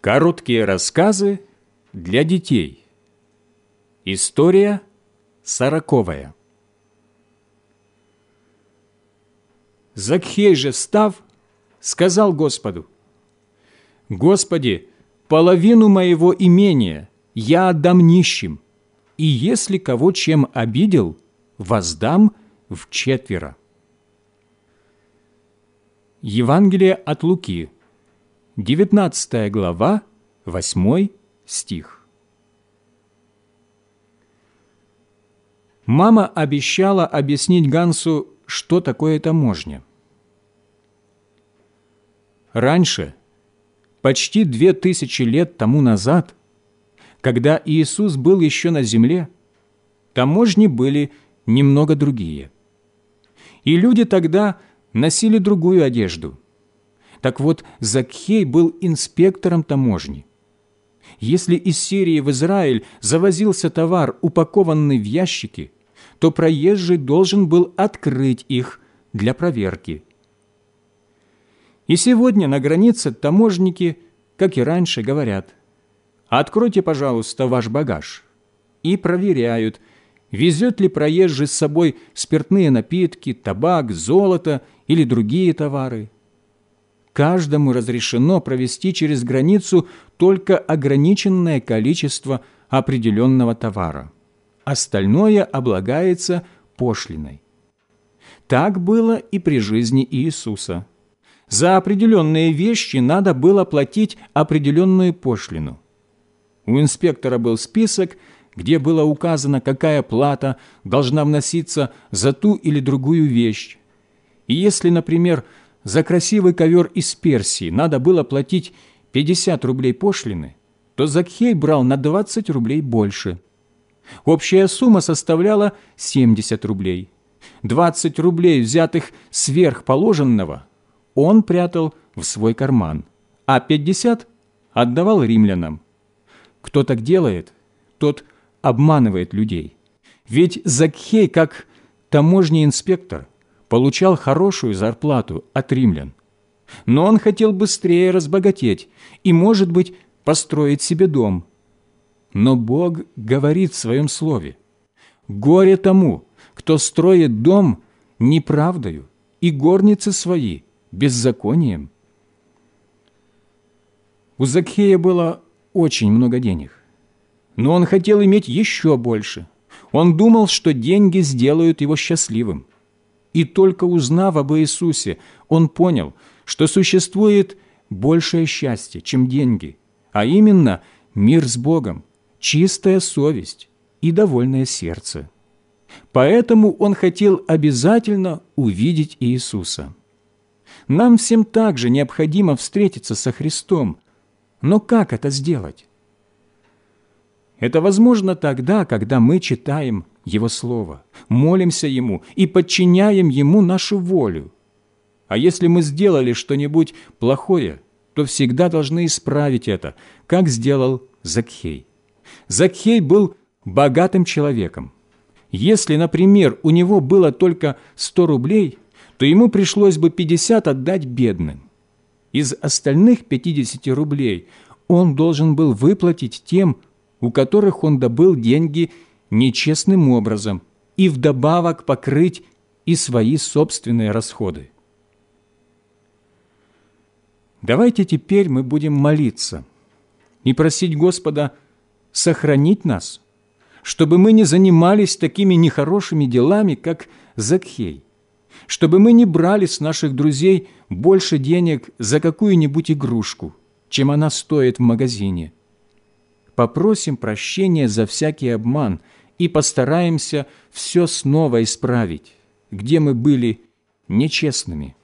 Короткие рассказы для детей. История сороковая. Закхей же, встав, сказал Господу, «Господи, половину моего имения я отдам нищим, и если кого чем обидел, воздам в четверо». Евангелие от Луки, 19 глава, 8 стих. Мама обещала объяснить Гансу, что такое таможня. Раньше, почти две тысячи лет тому назад, когда Иисус был еще на земле, таможни были немного другие. И люди тогда носили другую одежду – так вот, Закхей был инспектором таможни. Если из Сирии в Израиль завозился товар, упакованный в ящики, то проезжий должен был открыть их для проверки. И сегодня на границе таможники, как и раньше, говорят «Откройте, пожалуйста, ваш багаж» и проверяют, везет ли проезжий с собой спиртные напитки, табак, золото или другие товары – каждому разрешено провести через границу только ограниченное количество определенного товара. Остальное облагается пошлиной. Так было и при жизни Иисуса. За определенные вещи надо было платить определенную пошлину. У инспектора был список, где было указано, какая плата должна вноситься за ту или другую вещь. И если, например, за красивый ковер из Персии надо было платить 50 рублей пошлины, то Закхей брал на 20 рублей больше. Общая сумма составляла 70 рублей. 20 рублей, взятых сверх положенного, он прятал в свой карман, а 50 отдавал римлянам. Кто так делает, тот обманывает людей. Ведь Закхей, как таможний инспектор, получал хорошую зарплату от римлян. Но он хотел быстрее разбогатеть и, может быть, построить себе дом. Но Бог говорит в Своем Слове, «Горе тому, кто строит дом неправдою и горницы свои беззаконием». У Закхея было очень много денег, но он хотел иметь еще больше. Он думал, что деньги сделают его счастливым. И только узнав об Иисусе, он понял, что существует большее счастье, чем деньги, а именно мир с Богом, чистая совесть и довольное сердце. Поэтому он хотел обязательно увидеть Иисуса. Нам всем также необходимо встретиться со Христом. Но как это сделать? Это возможно тогда, когда мы читаем Его Слово, молимся Ему и подчиняем Ему нашу волю. А если мы сделали что-нибудь плохое, то всегда должны исправить это, как сделал Закхей. Закхей был богатым человеком. Если, например, у него было только 100 рублей, то ему пришлось бы 50 отдать бедным. Из остальных 50 рублей он должен был выплатить тем, у которых он добыл деньги нечестным образом, и вдобавок покрыть и свои собственные расходы. Давайте теперь мы будем молиться и просить Господа сохранить нас, чтобы мы не занимались такими нехорошими делами, как Закхей, чтобы мы не брали с наших друзей больше денег за какую-нибудь игрушку, чем она стоит в магазине – попросим прощения за всякий обман и постараемся все снова исправить, где мы были нечестными.